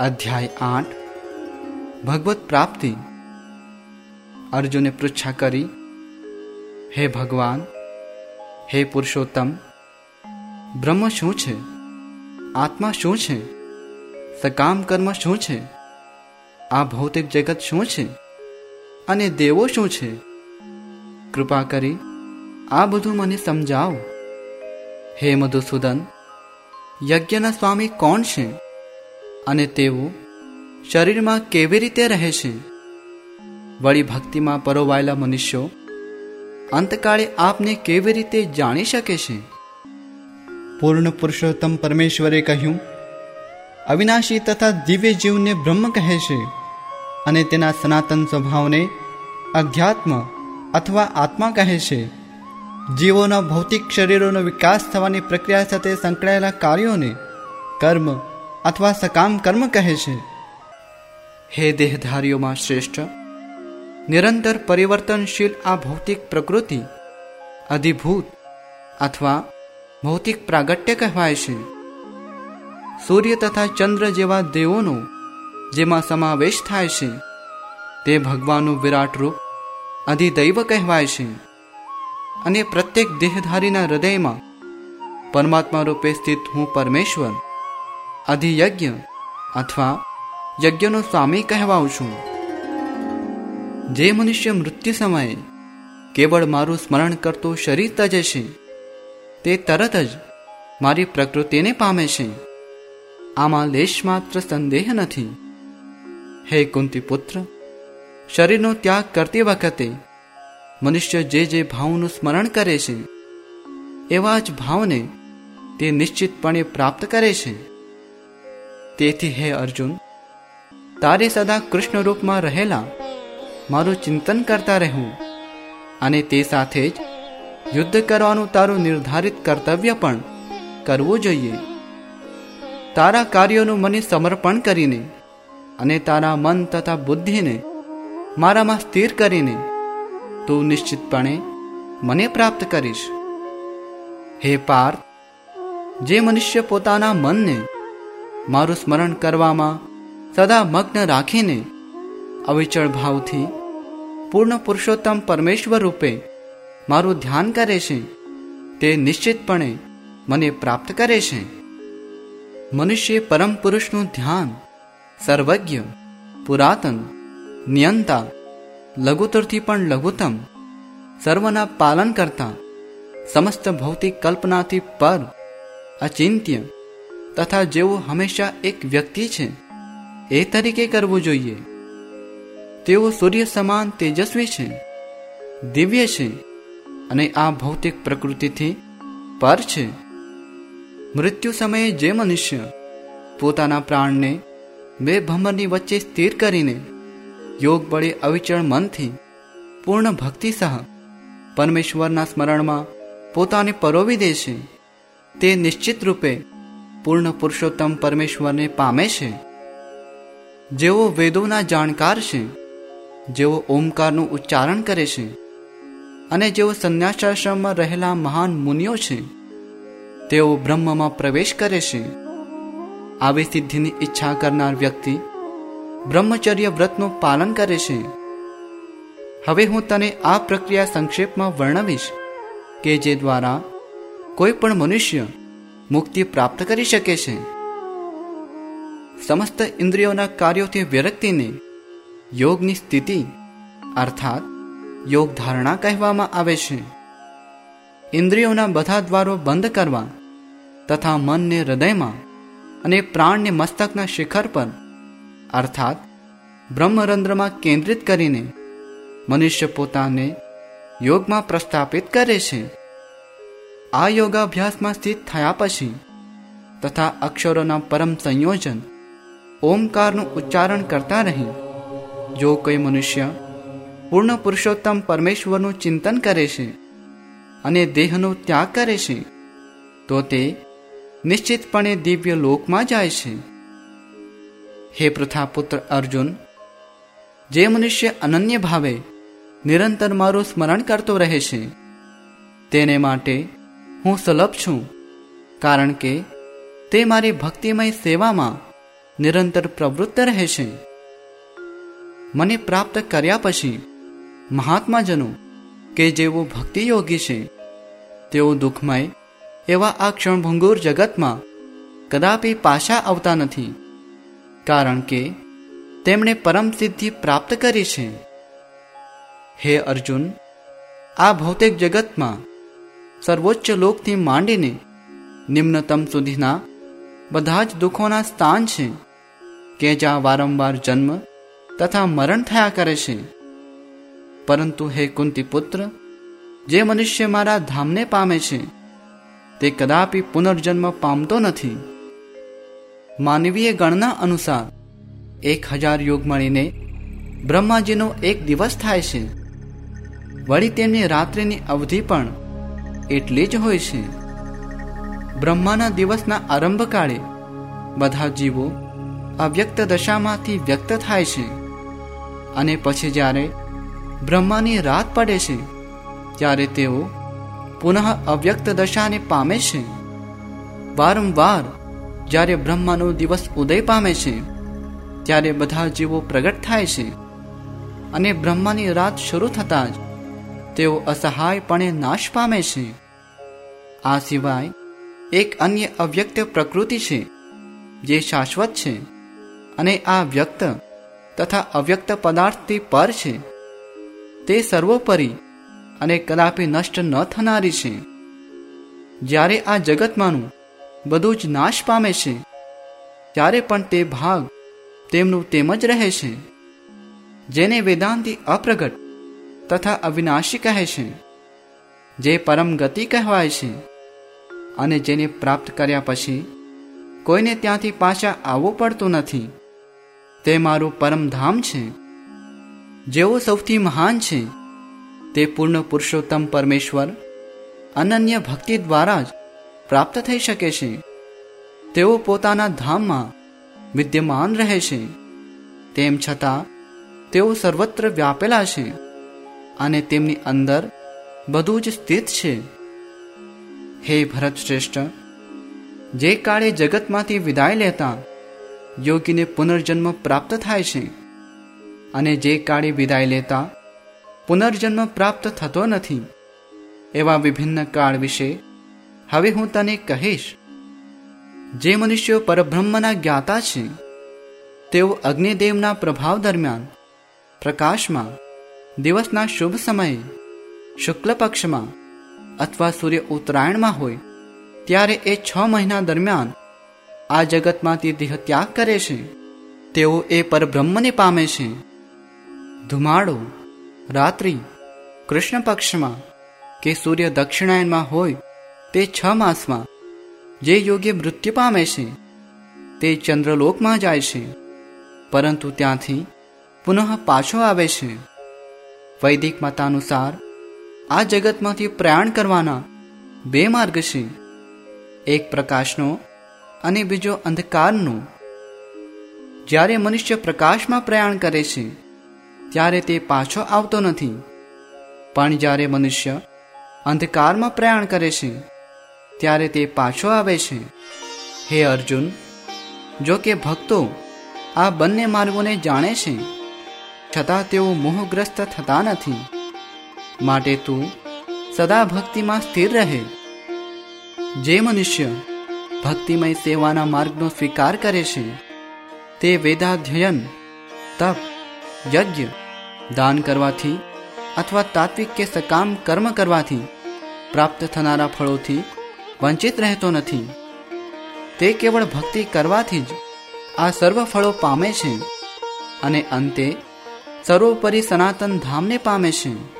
અધ્યાય આઠ ભગવત પ્રાપ્તિ અર્જુને પૃચ્છા કરી હે ભગવાન હે પુરુષોત્તમ બ્રહ્મ શું છે? આત્મા શું છે? સકામ કર્મ શું છે? આ ભૌતિક જગત શું છે? અને દેવો શું છે? કૃપા કરી આ બધું મને સમજાવો. હે મધુસૂદન, યજ્ઞના સ્વામી કોણ છે? અને તેઓ શરીરમાં કેવી રીતે રહે છે? વળી ભક્તિમાં પરોવાયેલા મનુષ્યો અંતકાળે આપને કેવી રીતે જાણી શકે છે? પૂર્ણ પુરુષોત્તમ પરમેશ્વરે કહ્યું, અવિનાશી તથા દિવ્ય જીવને બ્રહ્મ કહે છે અને તેના સનાતન સ્વભાવને અધ્યાત્મ અથવા આત્મા કહે છે. જીવોના ભૌતિક શરીરોનો વિકાસ થવાની પ્રક્રિયા સાથે સંકળાયેલા કાર્યોને કર્મ અથવા સકામ કર્મ કહે છે? હે દેહધારીઓમાં શ્રેષ્ઠ, નિરંતર પરિવર્તનશીલ આ ભૌતિક પ્રકૃતિ અધિભૂત અથવા ભૌતિક પ્રાગટ્ય કહેવાય છે. સૂર્ય તથા ચંદ્ર જેવા દેવોનો જેમાં સમાવેશ થાય છે, તે ભગવાનનું વિરાટ રૂપ અધિદૈવ કહેવાય છે. અને પ્રત્યેક દેહધારીના હૃદયમાં પરમાત્મા રૂપે સ્થિત હું પરમેશ્વર અધિયજ્ઞ અથવા યજ્ઞનો સ્વામી કહેવાઉં છું. જે મનુષ્ય મૃત્યુ સમયે કેવળ મારું સ્મરણ કરતો શરીર તજે છે, તે તરત જ મારી પ્રકૃતિને પામે છે. આમાં લેશ માત્ર સંદેહ નથી. હે કુંતી પુત્ર, શરીરનો ત્યાગ કરતી વખતે મનુષ્ય જે જે ભાવનું સ્મરણ કરે છે, એવા જ ભાવને તે નિશ્ચિતપણે પ્રાપ્ત કરે છે. તેથી હે અર્જુન, તારે સદા કૃષ્ણ રૂપમાં રહેલા મારું ચિંતન કરતા રહેવું અને તે સાથે જ યુદ્ધ કરવાનું તારું નિર્ધારિત કર્તવ્ય પણ કરવું જોઈએ. તારા કાર્યોનું મને સમર્પણ કરીને અને તારા મન તથા બુદ્ધિને મારામાં સ્થિર કરીને તું નિશ્ચિતપણે મને પ્રાપ્ત કરીશ. હે પાર્થ, જે મનુષ્ય પોતાના મનને મારું સ્મરણ કરવામાં સદા મગ્ન રાખીને અવિચળ ભાવથી પૂર્ણ પુરુષોત્તમ પરમેશ્વર રૂપે મારું ધ્યાન કરે છે, તે નિશ્ચિતપણે મને પ્રાપ્ત કરે છે. મનુષ્ય પરમ પુરુષનું ધ્યાન સર્વજ્ઞ, પુરાતન, નિયંતા, લઘુતરથી પણ લઘુત્તમ, સર્વના પાલન કરતા, સમસ્ત ભૌતિક કલ્પનાથી પર અચિંત્ય તથા જેઓ હંમેશા એક વ્યક્તિ છે, એ તરીકે કરવું જોઈએ. તેઓ સૂર્ય સમાન તેજસ્વી છે, દિવ્ય છે અને આ ભૌતિક પ્રકૃતિથી પર છે. મૃત્યુ સમયે જે મનુષ્ય પોતાના પ્રાણને બે ભમરની વચ્ચે સ્થિર કરીને યોગ બળે અવિચળ મનથી પૂર્ણ ભક્તિ સહ પરમેશ્વરના સ્મરણમાં પોતાને પરોવી દે છે, તે નિશ્ચિત રૂપે પૂર્ણ પુરુષોત્તમ પરમેશ્વરને પામે છે. જેઓ વેદોના જાણકાર છે, જેઓ ઓમકારનું ઉચ્ચારણ કરે છે, અને જેઓ સંન્યાસાશ્રમમાં રહેલા મહાન મુનિઓ છે, તેઓ બ્રહ્મમાં પ્રવેશ કરે છે. આવી સિદ્ધિની ઈચ્છા કરનાર વ્યક્તિ બ્રહ્મચર્ય વ્રતનું પાલન કરે છે. હવે હું તને આ પ્રક્રિયા સંક્ષેપમાં વર્ણવીશ કે જે દ્વારા કોઈ પણ મનુષ્ય મુક્તિ પ્રાપ્ત કરી શકે છે. સમસ્ત ઇન્દ્રિયોના કાર્યોથી વિરક્તિને યોગની સ્થિતિ, અર્થાત યોગ ધારણા કહેવામાં આવે છે. ઇન્દ્રિયોના બધા દ્વારો બંધ કરવા તથા મનને હૃદયમાં અને પ્રાણને મસ્તકના શિખર પર, અર્થાત બ્રહ્મરંધ્રમાં કેન્દ્રિત કરીને મનુષ્ય પોતાને યોગમાં પ્રસ્થાપિત કરે છે. આ યોગાભ્યાસમાં સ્થિત થયા પછી તથા અક્ષરોના પરમ સંયોજન, ઓમકારનું ઉચ્ચારણ કરતા રહી. જો કોઈ મનુષ્ય પૂર્ણ પુરુષોત્તમ પરમેશ્વરનું ચિંતન કરે છે અને દેહનો ત્યાગ કરે છે, તો તે નિશ્ચિતપણે દિવ્ય લોકમાં જાય છે. હે પ્રથાપુત્ર અર્જુન, જે મનુષ્ય અનન્ય ભાવે નિરંતર મારું સ્મરણ કરતો રહે છે, તેને માટે હું સુલભ છું, કારણ કે તે મારી ભક્તિમય સેવામાં નિરંતર પ્રવૃત્ત રહેશે. મને પ્રાપ્ત કર્યા પછી મહાત્માજનો, કે જેઓ ભક્તિ યોગી છે, તેઓ દુઃખમય એવા આ ક્ષણભંગુર જગતમાં કદાપી પાછા આવતા નથી, કારણ કે તેમણે પરમ સિદ્ધિ પ્રાપ્ત કરી છે. હે અર્જુન, આ ભૌતિક જગતમાં સર્વોચ્ચ લોકથી માંડીને નિમ્નતમ સુધીના બધા જ દુઃખોના સ્થાન છે કે જ્યાં વારંવાર જન્મ તથા મરણ થયા કરે છે. પરંતુ હે કુંતી પુત્ર, જે મનુષ્ય મારા ધામને પામે છે, તે કદાપી પુનર્જન્મ પામતો નથી. માનવીય ગણના અનુસાર એક હજાર યુગ મળીને બ્રહ્માજીનો એક દિવસ થાય છે. વળી તેમની રાત્રિની અવધિ પણ એટલી જ હોય છે. બ્રહ્માના દિવસના આરંભકાળે બધા જીવો અવ્યક્ત દશામાંથી વ્યક્ત થાય છે. અને પછી જ્યારે બ્રહ્માની રાત પડે છે, ત્યારે તેઓ પુનઃ અવ્યક્ત દશાને પામે છે. વારંવાર જ્યારે બ્રહ્માનો દિવસ ઉદય પામે છે, ત્યારે બધા જીવો પ્રગટ થાય છે. અને બ્રહ્માની રાત શરૂ થતાં જ તેઓ અસહાયપણે નાશ પામે છે. આ સિવાય, એક અન્ય અવ્યક્ત પ્રકૃતિ છે, જે શાશ્વત છે, અને આ વ્યક્ત તથા અવ્યક્ત પદાર્થથી પર છે. તે સર્વોપરી અને કદાપી નષ્ટ ન થનારી છે. જ્યારે આ જગતમાંનું બધું જ નાશ પામે છે, ત્યારે પણ તે ભાગ તેમનું તેમ જ રહે છે. જેને વેદાંતિ અપ્રગટ તથા અવિનાશી કહે છે, જે પરમ ગતિ કહેવાય છે અને જેને પ્રાપ્ત કર્યા પછી કોઈને ત્યાંથી પાછા આવવું પડતું નથી. તે મારું પરમધામ છે, જેઓ સૌથી મહાન છે. તે પૂર્ણ પુરુષોત્તમ પરમેશ્વર, અનન્ય ભક્તિ દ્વારા જ પ્રાપ્ત થઈ શકે છે. તેઓ પોતાના ધામમાં વિદ્યમાન રહે છે. તેમ છતાં, તેઓ સર્વત્ર વ્યાપેલા છે. અને તેમની અંદર બધું જ સ્થિત છે. હે ભરત શ્રેષ્ઠ, જે કાળે જગતમાંથી વિદાય લેતા યોગીને પુનર્જન્મ પ્રાપ્ત થાય છે અને જે કાળે વિદાય લેતા પુનર્જન્મ પ્રાપ્ત થતો નથી, એવા વિભિન્ન કાળ વિશે હવે હું તને કહીશ. જે મનુષ્યો પરબ્રહ્મના જ્ઞાતા છે, તેઓ અગ્નિદેવના પ્રભાવ દરમિયાન પ્રકાશમાં દિવસના શુભ સમયે શુક્લ પક્ષમાં અથવા સૂર્ય ઉત્તરાયણમાં હોય, ત્યારે એ છ મહિના દરમિયાન આ જગતમાંથી દેહ ત્યાગ કરે છે. તેઓ એ પરબ્રહ્મને પામે છે. ધુમાડો, રાત્રિ, કૃષ્ણ પક્ષમાં કે સૂર્ય દક્ષિણાયનમાં હોય, તે છ માસમાં જે યોગ્ય મૃત્યુ પામે છે, તે ચંદ્રલોકમાં જાય છે. પરંતુ ત્યાંથી પુનઃ પાછો આવે છે. વૈદિક મતાનુસાર આ જગતમાંથી પ્રયાણ કરવાના બે માર્ગ છે. એક પ્રકાશનો અને બીજો અંધકારનો. જ્યારે મનુષ્ય પ્રકાશમાં પ્રયાણ કરે છે, ત્યારે તે પાછો આવતો નથી. પણ જ્યારે મનુષ્ય અંધકારમાં પ્રયાણ કરે છે, ત્યારે તે પાછો આવે છે. હે અર્જુન, જો કે ભક્તો આ બંને માર્ગોને જાણે છે. છતાં તેઓ મોહગ્રસ્ત થતા નથી. માટે તું સદા ભક્તિમાં સ્થિર રહે. જે મનુષ્ય ભક્તિમય સેવાના માર્ગનો સ્વીકાર કરે છે, તે વેદાધ્યયન, તપ, યજ્ઞ, દાન કરવાથી અથવા તાત્વિક કે સકામ કર્મ કરવાથી પ્રાપ્ત થનારા ફળોથી વંચિત રહેતો નથી. તે કેવળ ભક્તિ કરવાથી જ આ સર્વ ફળો પામે છે અને અંતે સર્વોપરી સનાતન ધામને પામે છે.